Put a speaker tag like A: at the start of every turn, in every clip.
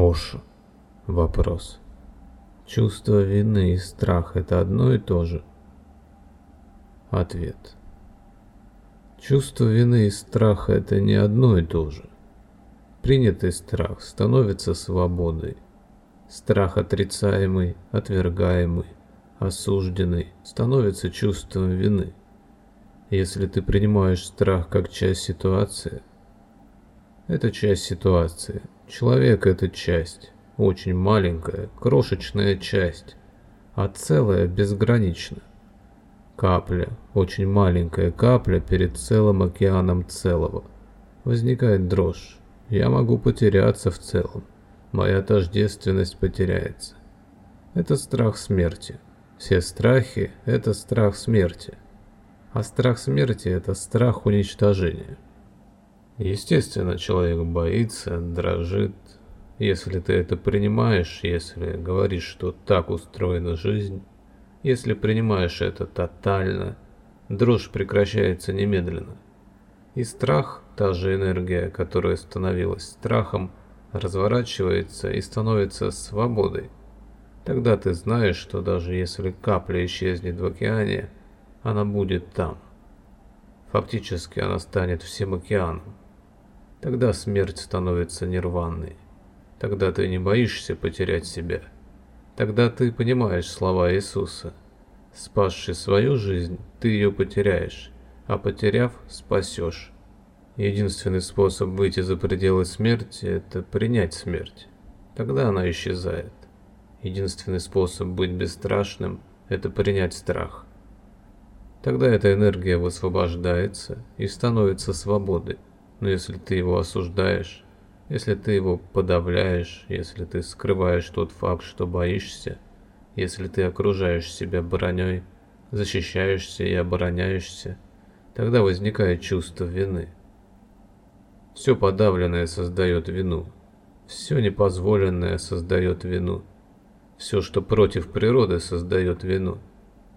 A: Оша. Вопрос. Чувство вины и страх – это одно и то же? Ответ. Чувство вины и страха – это не одно и то же. Принятый страх становится свободой. Страх отрицаемый, отвергаемый, осужденный становится чувством вины. Если ты принимаешь страх как часть ситуации, это часть ситуации. Человек – это часть, очень маленькая, крошечная часть, а целая безгранична. Капля, очень маленькая капля перед целым океаном целого. Возникает дрожь. Я могу потеряться в целом. Моя тождественность потеряется. Это страх смерти. Все страхи – это страх смерти. А страх смерти – это страх уничтожения. Естественно, человек боится, дрожит. Если ты это принимаешь, если говоришь, что так устроена жизнь, если принимаешь это тотально, дрожь прекращается немедленно. И страх, та же энергия, которая становилась страхом, разворачивается и становится свободой. Тогда ты знаешь, что даже если капля исчезнет в океане, она будет там. Фактически она станет всем океаном. Тогда смерть становится нирванной. Тогда ты не боишься потерять себя. Тогда ты понимаешь слова Иисуса. Спасший свою жизнь, ты ее потеряешь, а потеряв, спасешь. Единственный способ выйти за пределы смерти – это принять смерть. Тогда она исчезает. Единственный способ быть бесстрашным – это принять страх. Тогда эта энергия высвобождается и становится свободой. Но если ты его осуждаешь, если ты его подавляешь, если ты скрываешь тот факт, что боишься, если ты окружаешь себя броней, защищаешься и обороняешься, тогда возникает чувство вины. Все подавленное создает вину. Все непозволенное создает вину. Все, что против природы, создает вину.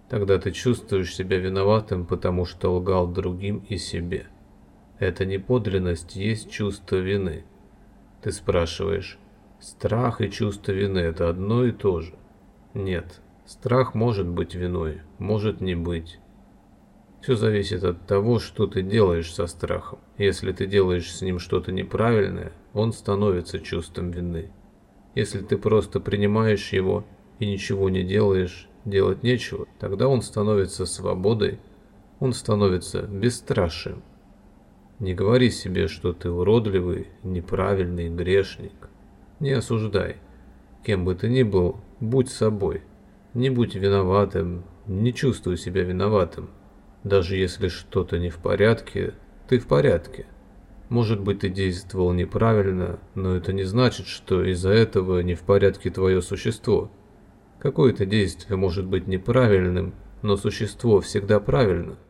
A: Тогда ты чувствуешь себя виноватым, потому что лгал другим и себе. Это не подлинность, есть чувство вины. Ты спрашиваешь, страх и чувство вины – это одно и то же? Нет, страх может быть виной, может не быть. Все зависит от того, что ты делаешь со страхом. Если ты делаешь с ним что-то неправильное, он становится чувством вины. Если ты просто принимаешь его и ничего не делаешь, делать нечего, тогда он становится свободой, он становится бесстрашием. Не говори себе, что ты уродливый, неправильный грешник. Не осуждай. Кем бы ты ни был, будь собой. Не будь виноватым, не чувствуй себя виноватым. Даже если что-то не в порядке, ты в порядке. Может быть, ты действовал неправильно, но это не значит, что из-за этого не в порядке твое существо. Какое-то действие может быть неправильным, но существо всегда правильно –